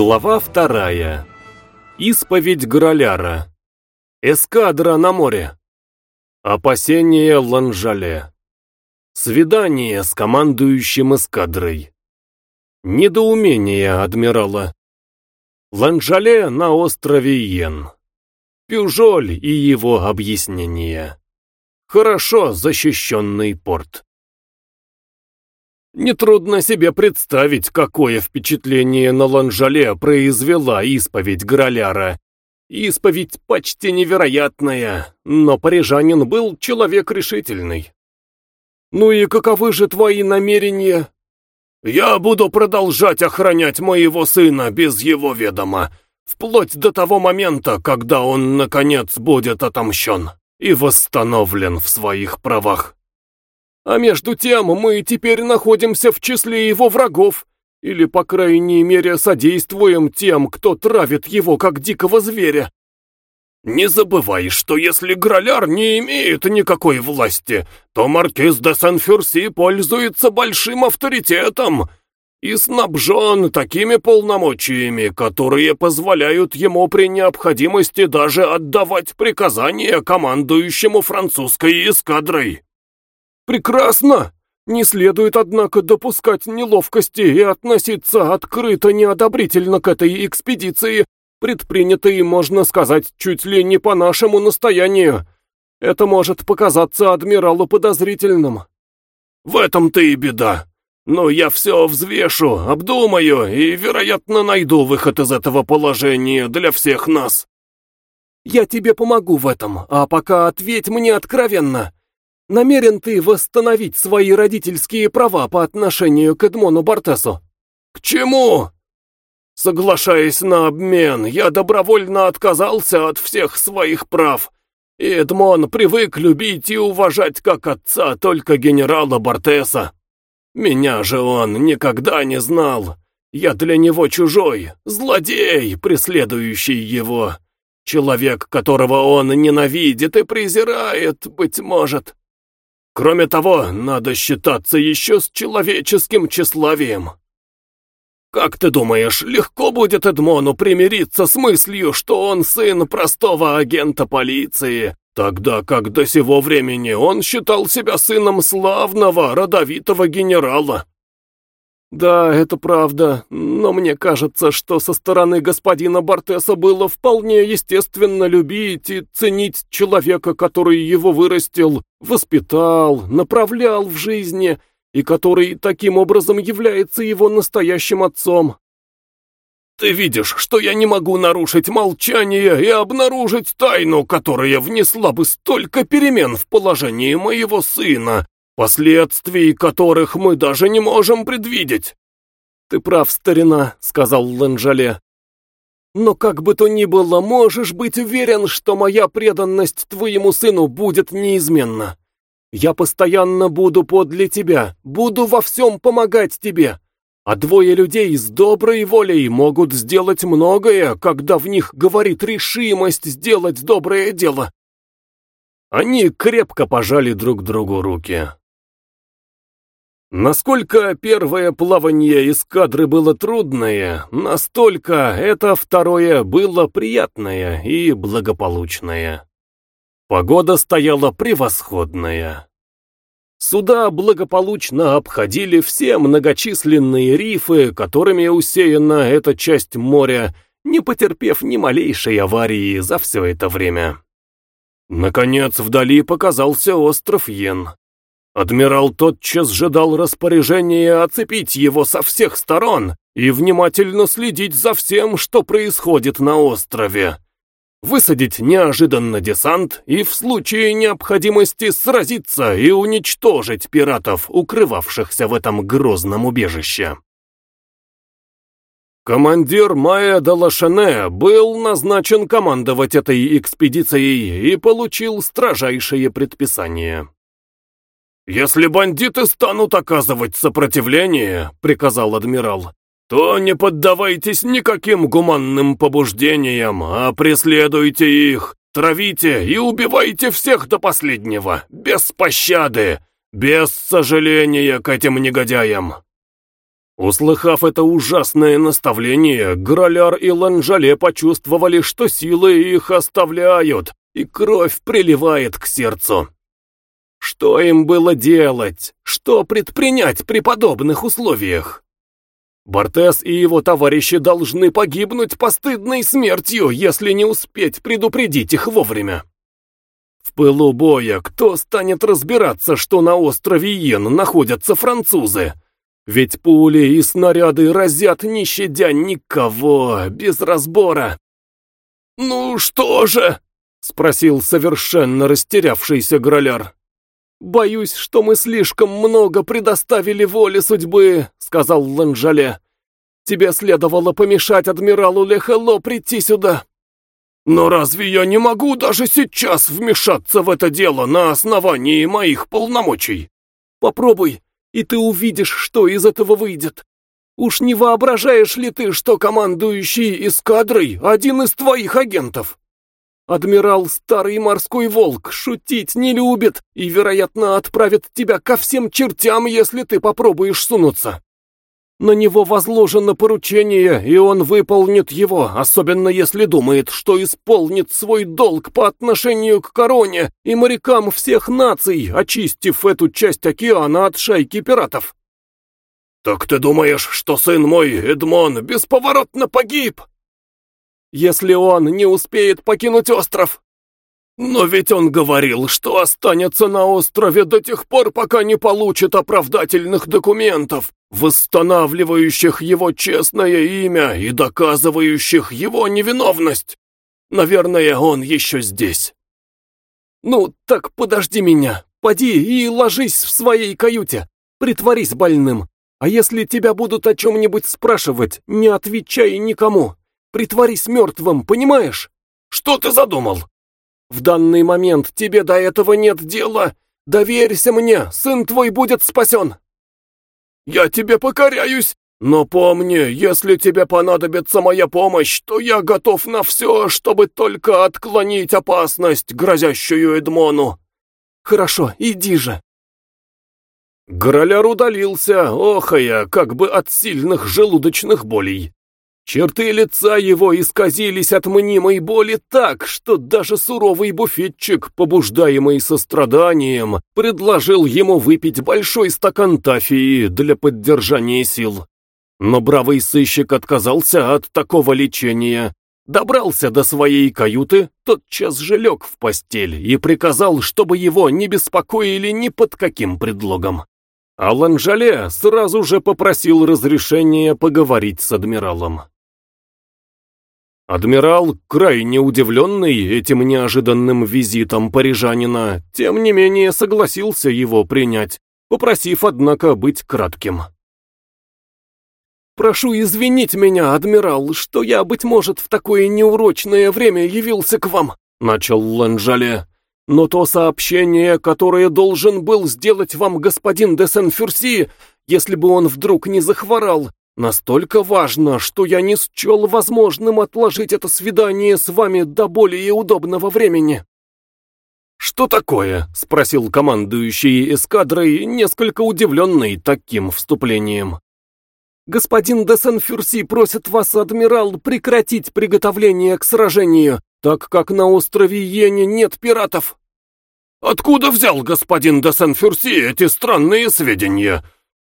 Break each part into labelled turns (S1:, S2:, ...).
S1: Глава вторая. Исповедь Граляра. Эскадра на море. Опасение Ланжале. Свидание с командующим эскадрой. Недоумение адмирала. Ланжале на острове Йен. Пюжоль и его объяснения. Хорошо защищенный порт. Нетрудно себе представить, какое впечатление на Ланжале произвела исповедь Граляра. Исповедь почти невероятная, но парижанин был человек решительный. «Ну и каковы же твои намерения?» «Я буду продолжать охранять моего сына без его ведома, вплоть до того момента, когда он, наконец, будет отомщен и восстановлен в своих правах». А между тем мы теперь находимся в числе его врагов, или, по крайней мере, содействуем тем, кто травит его, как дикого зверя. Не забывай, что если Граляр не имеет никакой власти, то маркиз де Сан-Фюрси пользуется большим авторитетом и снабжен такими полномочиями, которые позволяют ему при необходимости даже отдавать приказания командующему французской эскадрой. Прекрасно! Не следует, однако, допускать неловкости и относиться открыто неодобрительно к этой экспедиции, предпринятой, можно сказать, чуть ли не по нашему настоянию. Это может показаться адмиралу подозрительным. В этом-то и беда. Но я все взвешу, обдумаю и, вероятно, найду выход из этого положения для всех нас. Я тебе помогу в этом, а пока ответь мне откровенно. Намерен ты восстановить свои родительские права по отношению к Эдмону Бартесу? К чему? Соглашаясь на обмен, я добровольно отказался от всех своих прав. И Эдмон привык любить и уважать как отца только генерала Бартеса. Меня же он никогда не знал. Я для него чужой, злодей, преследующий его. Человек, которого он ненавидит и презирает, быть может. Кроме того, надо считаться еще с человеческим тщеславием. Как ты думаешь, легко будет Эдмону примириться с мыслью, что он сын простого агента полиции, тогда как до сего времени он считал себя сыном славного, родовитого генерала? Да, это правда, но мне кажется, что со стороны господина Бартеса было вполне естественно любить и ценить человека, который его вырастил, воспитал, направлял в жизни и который таким образом является его настоящим отцом. Ты видишь, что я не могу нарушить молчание и обнаружить тайну, которая внесла бы столько перемен в положении моего сына, последствий которых мы даже не можем предвидеть. Ты прав, старина, сказал Ланжале. Но как бы то ни было, можешь быть уверен, что моя преданность твоему сыну будет неизменна. Я постоянно буду подле тебя, буду во всем помогать тебе. А двое людей с доброй волей могут сделать многое, когда в них говорит решимость сделать доброе дело. Они крепко пожали друг другу руки. Насколько первое плавание эскадры было трудное, настолько это второе было приятное и благополучное. Погода стояла превосходная. Суда благополучно обходили все многочисленные рифы, которыми усеяна эта часть моря, не потерпев ни малейшей аварии за все это время. Наконец вдали показался остров Йен. Адмирал тотчас же дал распоряжение оцепить его со всех сторон и внимательно следить за всем, что происходит на острове. Высадить неожиданно десант и в случае необходимости сразиться и уничтожить пиратов, укрывавшихся в этом грозном убежище. Командир Майя де Лашене был назначен командовать этой экспедицией и получил строжайшие предписания. «Если бандиты станут оказывать сопротивление», — приказал адмирал, «то не поддавайтесь никаким гуманным побуждениям, а преследуйте их, травите и убивайте всех до последнего, без пощады, без сожаления к этим негодяям». Услыхав это ужасное наставление, Граляр и Ланжале почувствовали, что силы их оставляют, и кровь приливает к сердцу. Что им было делать? Что предпринять при подобных условиях? Бортес и его товарищи должны погибнуть постыдной смертью, если не успеть предупредить их вовремя. В пылу боя кто станет разбираться, что на острове Йен находятся французы? Ведь пули и снаряды разят, не щадя никого, без разбора. «Ну что же?» — спросил совершенно растерявшийся Граляр. «Боюсь, что мы слишком много предоставили воле судьбы», — сказал Ланжале. «Тебе следовало помешать адмиралу Лехело прийти сюда». «Но разве я не могу даже сейчас вмешаться в это дело на основании моих полномочий?» «Попробуй, и ты увидишь, что из этого выйдет. Уж не воображаешь ли ты, что командующий эскадрой один из твоих агентов?» Адмирал Старый Морской Волк шутить не любит и, вероятно, отправит тебя ко всем чертям, если ты попробуешь сунуться. На него возложено поручение, и он выполнит его, особенно если думает, что исполнит свой долг по отношению к короне и морякам всех наций, очистив эту часть океана от шайки пиратов. «Так ты думаешь, что сын мой, Эдмон, бесповоротно погиб?» Если он не успеет покинуть остров. Но ведь он говорил, что останется на острове до тех пор, пока не получит оправдательных документов, восстанавливающих его честное имя и доказывающих его невиновность. Наверное, он еще здесь. Ну, так подожди меня, поди и ложись в своей каюте, притворись больным. А если тебя будут о чем-нибудь спрашивать, не отвечай никому. Притворись мертвым, понимаешь? Что ты задумал? В данный момент тебе до этого нет дела. Доверься мне, сын твой будет спасен. Я тебе покоряюсь, но помни, если тебе понадобится моя помощь, то я готов на все, чтобы только отклонить опасность, грозящую Эдмону. Хорошо, иди же. Гороляр удалился, охая, как бы от сильных желудочных болей. Черты лица его исказились от мнимой боли так, что даже суровый буфетчик, побуждаемый состраданием, предложил ему выпить большой стакан тафии для поддержания сил. Но бравый сыщик отказался от такого лечения, добрался до своей каюты, тотчас же лег в постель и приказал, чтобы его не беспокоили ни под каким предлогом. А Ланжале сразу же попросил разрешения поговорить с адмиралом. Адмирал, крайне удивленный этим неожиданным визитом парижанина, тем не менее согласился его принять, попросив, однако, быть кратким. «Прошу извинить меня, адмирал, что я, быть может, в такое неурочное время явился к вам», — начал Ланжале. «Но то сообщение, которое должен был сделать вам господин де Сен-Фюрси, если бы он вдруг не захворал, Настолько важно, что я не счел возможным отложить это свидание с вами до более удобного времени. «Что такое?» — спросил командующий эскадрой, несколько удивленный таким вступлением. «Господин де Сен-Фюрси просит вас, адмирал, прекратить приготовление к сражению, так как на острове Йене нет пиратов». «Откуда взял господин де Сен-Фюрси эти странные сведения?»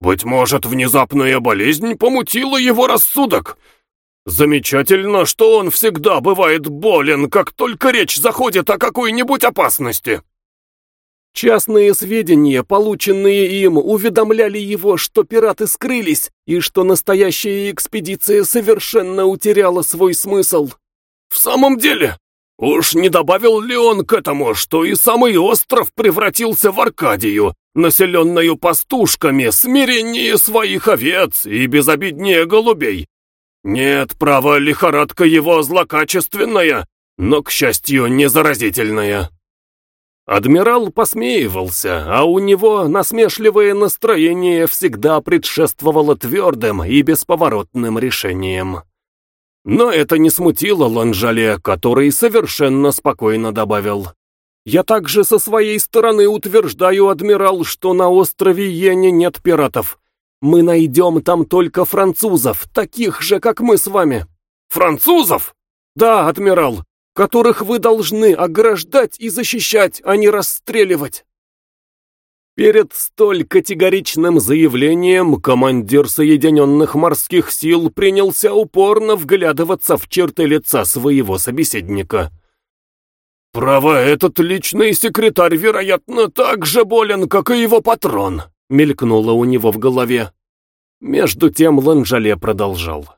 S1: Быть может, внезапная болезнь помутила его рассудок. Замечательно, что он всегда бывает болен, как только речь заходит о какой-нибудь опасности. Частные сведения, полученные им, уведомляли его, что пираты скрылись и что настоящая экспедиция совершенно утеряла свой смысл. В самом деле, уж не добавил ли он к этому, что и самый остров превратился в Аркадию, населенную пастушками, смиреннее своих овец и безобиднее голубей. Нет, право, лихорадка его злокачественная, но, к счастью, не заразительная. Адмирал посмеивался, а у него насмешливое настроение всегда предшествовало твердым и бесповоротным решениям. Но это не смутило Ланжале, который совершенно спокойно добавил. Я также со своей стороны утверждаю, адмирал, что на острове Йене нет пиратов. Мы найдем там только французов, таких же, как мы с вами.
S2: Французов?
S1: Да, адмирал, которых вы должны ограждать и защищать, а не расстреливать. Перед столь категоричным заявлением командир Соединенных морских сил принялся упорно вглядываться в черты лица своего собеседника.
S2: «Право, этот личный секретарь, вероятно, так же болен, как и его патрон», — мелькнуло у него в голове.
S1: Между тем Ланжале продолжал.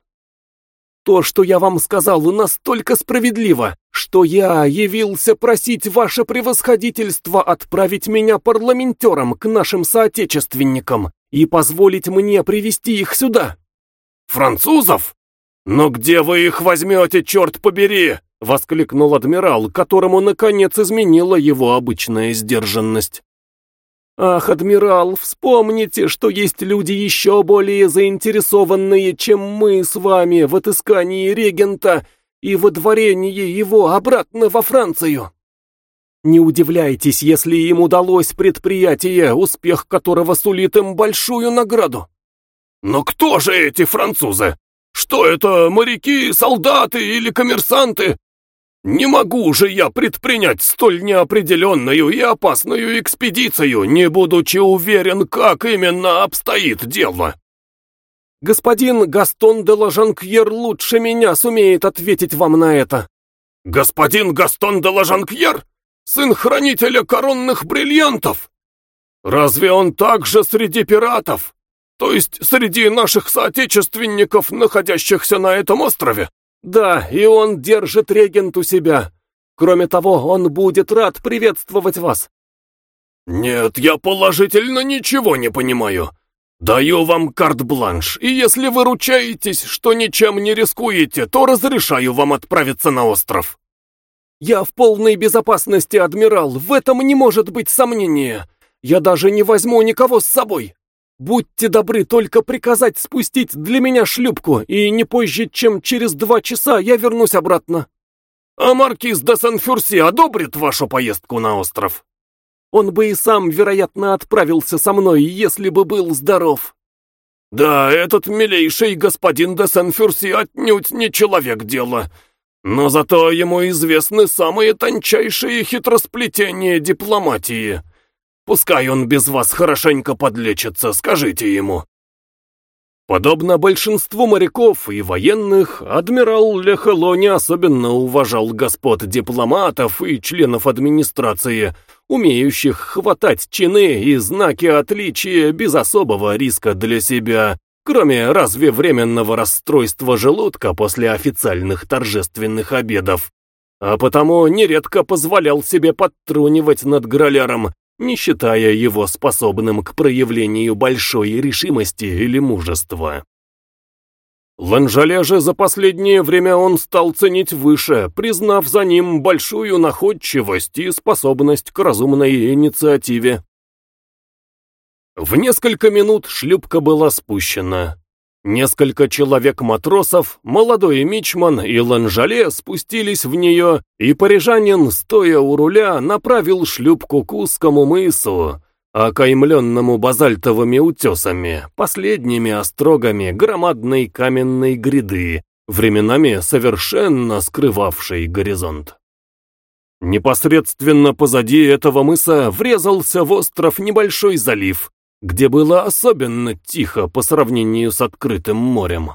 S1: То, что я вам сказал, настолько справедливо, что я явился просить ваше превосходительство отправить меня парламентером к нашим соотечественникам и позволить мне привести их сюда.
S2: Французов? Но где вы их возьмете, черт побери? Воскликнул адмирал, которому наконец изменила его обычная сдержанность.
S1: Ах, адмирал, вспомните, что есть люди еще более заинтересованные, чем мы с вами в отыскании регента и водворении его обратно во Францию. Не удивляйтесь, если им удалось предприятие, успех которого сулит им большую награду.
S2: Но кто же эти французы? Что это, моряки, солдаты или коммерсанты? Не могу же я предпринять столь неопределенную и опасную экспедицию, не будучи уверен, как именно обстоит дело.
S1: Господин Гастон де Ложанкьер лучше меня сумеет ответить вам на это.
S2: Господин Гастон де Ложанкьер? Сын хранителя коронных бриллиантов? Разве он также среди пиратов? То есть среди наших соотечественников, находящихся на этом острове?
S1: Да, и он держит регент у себя. Кроме того, он будет рад приветствовать вас.
S2: Нет, я положительно ничего не понимаю. Даю вам карт-бланш, и если вы ручаетесь, что ничем не рискуете, то разрешаю вам отправиться на остров.
S1: Я в полной безопасности, адмирал, в этом не может быть сомнения. Я даже не возьму никого с собой. Будьте добры только приказать спустить для меня шлюпку, и не позже, чем через два часа я вернусь обратно.
S2: А маркиз де Сан-Фюрси одобрит вашу поездку на остров?
S1: Он бы и сам, вероятно, отправился со мной, если бы был здоров.
S2: Да, этот милейший господин де Сан-Фюрси отнюдь не человек дела. Но зато ему известны самые тончайшие хитросплетения дипломатии. Пускай он без вас хорошенько подлечится, скажите ему».
S1: Подобно большинству моряков и военных, адмирал Лехело не особенно уважал господ дипломатов и членов администрации, умеющих хватать чины и знаки отличия без особого риска для себя, кроме разве временного расстройства желудка после официальных торжественных обедов. А потому нередко позволял себе подтрунивать над Граляром, не считая его способным к проявлению большой решимости или мужества. Ланжале же за последнее время он стал ценить выше, признав за ним большую находчивость и способность к разумной инициативе. В несколько минут шлюпка была спущена. Несколько человек-матросов, молодой мичман и Ланжале спустились в нее, и парижанин, стоя у руля, направил шлюпку к узкому мысу, окаймленному базальтовыми утесами, последними острогами громадной каменной гряды, временами совершенно скрывавшей горизонт. Непосредственно позади этого мыса врезался в остров небольшой залив, где было особенно тихо по сравнению с открытым морем.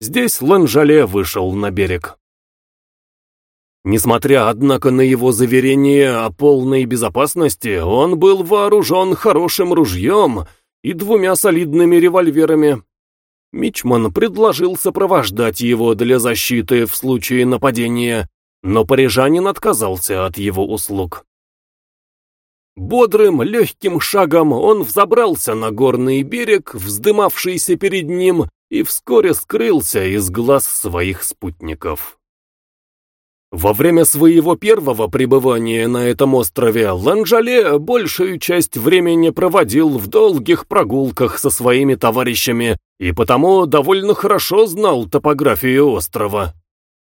S1: Здесь Ланжале вышел на берег. Несмотря, однако, на его заверение о полной безопасности, он был вооружен хорошим ружьем и двумя солидными револьверами. Мичман предложил сопровождать его для защиты в случае нападения, но парижанин отказался от его услуг. Бодрым, легким шагом он взобрался на горный берег, вздымавшийся перед ним, и вскоре скрылся из глаз своих спутников. Во время своего первого пребывания на этом острове Ланжале большую часть времени проводил в долгих прогулках со своими товарищами и потому довольно хорошо знал топографию острова.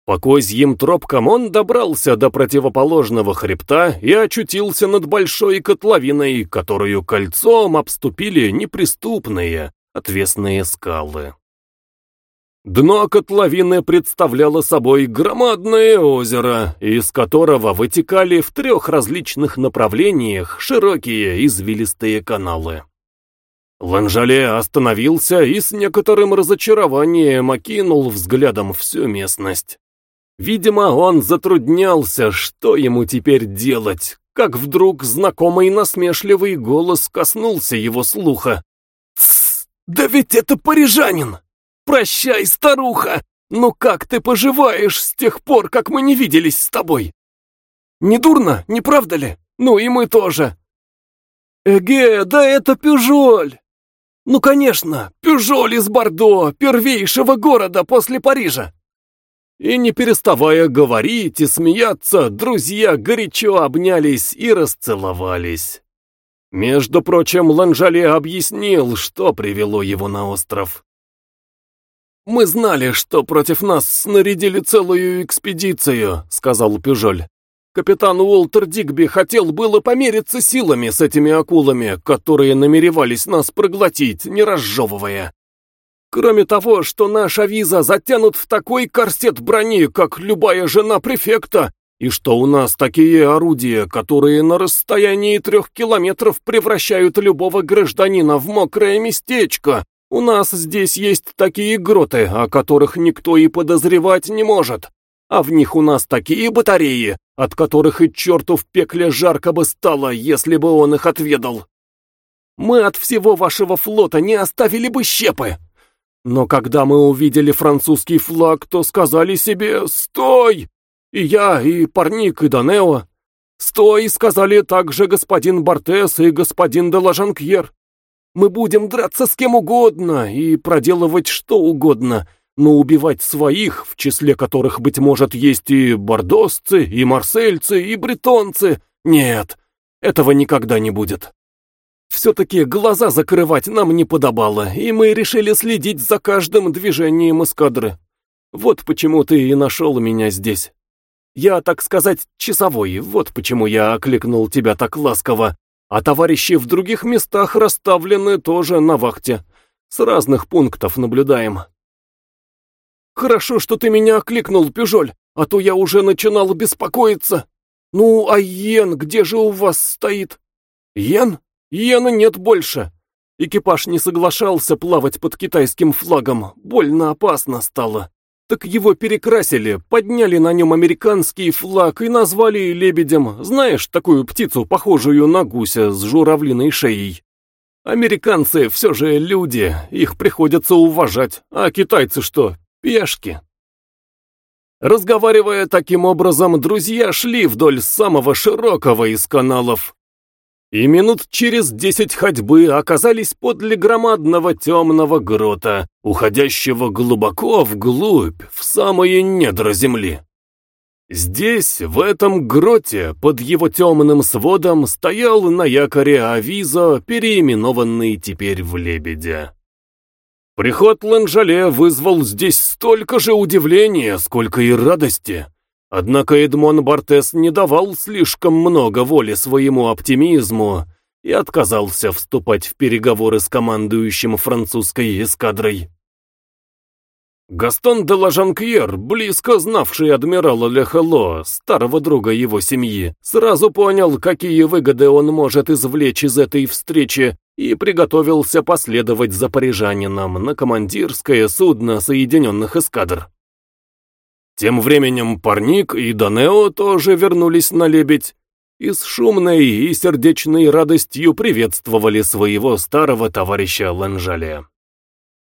S1: По козьим тропкам он добрался до противоположного хребта и очутился над большой котловиной, которую кольцом обступили неприступные, отвесные скалы. Дно котловины представляло собой громадное озеро, из которого вытекали в трех различных направлениях широкие извилистые каналы. Ланжале остановился и с некоторым разочарованием окинул взглядом всю местность. Видимо, он затруднялся, что ему теперь делать, как вдруг знакомый насмешливый голос коснулся его слуха. «Тссс! Да ведь это парижанин! Прощай, старуха! Ну как ты поживаешь с тех пор, как мы не виделись с тобой? Не дурно, не правда ли? Ну и мы тоже!» «Эге, да это Пюжоль!» Ну, конечно, Пюжоль из Бордо, первейшего города после Парижа. И не переставая говорить и смеяться, друзья горячо обнялись и расцеловались. Между прочим, Ланжале объяснил, что привело его на остров. «Мы знали, что против нас снарядили целую экспедицию», — сказал Пюжоль. Капитан Уолтер Дигби хотел было помериться силами с этими акулами, которые намеревались нас проглотить, не разжевывая. Кроме того, что наша виза затянут в такой корсет брони, как любая жена префекта, и что у нас такие орудия, которые на расстоянии трех километров превращают любого гражданина в мокрое местечко. У нас здесь есть такие гроты, о которых никто и подозревать не может. А в них у нас такие батареи, от которых и черту в пекле жарко бы стало, если бы он их отведал. Мы от всего вашего флота не оставили бы щепы. Но когда мы увидели французский флаг, то сказали себе «Стой!» И я, и Парник, и Данео. «Стой!» сказали также господин Бортес и господин де Лажанкьер. Мы будем драться с кем угодно и проделывать что угодно — но убивать своих, в числе которых, быть может, есть и бордосцы, и марсельцы, и бретонцы, нет, этого никогда не будет. Все-таки глаза закрывать нам не подобало, и мы решили следить за каждым движением эскадры. Вот почему ты и нашел меня здесь. Я, так сказать, часовой, вот почему я окликнул тебя так ласково, а товарищи в других местах расставлены тоже на вахте. С разных пунктов наблюдаем. Хорошо, что ты меня окликнул, Пюжоль, а то я уже начинал беспокоиться. Ну, а Йен где же у вас стоит? Йен? Йена нет больше. Экипаж не соглашался плавать под китайским флагом, больно опасно стало. Так его перекрасили, подняли на нем американский флаг и назвали лебедем. Знаешь такую птицу, похожую на гуся с журавлиной шеей? Американцы все же люди, их приходится уважать, а китайцы что, пешки. Разговаривая таким образом, друзья шли вдоль самого широкого из каналов. И минут через десять ходьбы оказались подле громадного темного грота, уходящего глубоко вглубь, в самые недра земли. Здесь, в этом гроте, под его темным сводом, стоял на якоре Авизо, переименованный теперь в Лебедя. Приход Ланжале вызвал здесь столько же удивления, сколько и радости. Однако Эдмон Бартес не давал слишком много воли своему оптимизму и отказался вступать в переговоры с командующим французской эскадрой. Гастон де Лажанкьер, близко знавший адмирала Лехело, старого друга его семьи, сразу понял, какие выгоды он может извлечь из этой встречи и приготовился последовать за парижанином на командирское судно Соединенных эскадр. Тем временем Парник и Данео тоже вернулись на лебедь и с шумной и сердечной радостью приветствовали своего старого товарища Ланжале.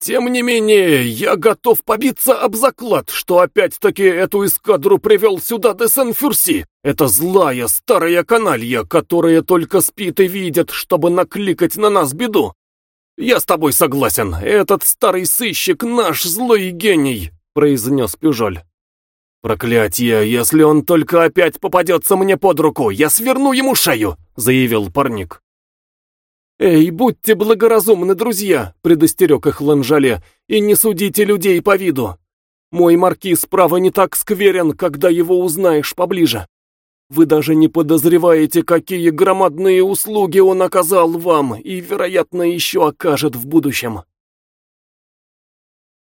S1: Тем не менее, я готов побиться об заклад, что опять-таки эту эскадру привел сюда де Сен-Фюрси. Это злая старая каналья, которая только спит и видит, чтобы накликать на нас беду. Я с тобой согласен, этот старый сыщик наш злой гений, произнес Пюжоль. «Проклятье, если он только опять попадется мне под руку, я сверну ему шею», — заявил парник. «Эй, будьте благоразумны, друзья!» — предостерег их Ланжале. «И не судите людей по виду. Мой маркиз, право, не так скверен, когда его узнаешь поближе. Вы даже не подозреваете, какие громадные услуги он оказал вам и, вероятно, еще окажет в будущем».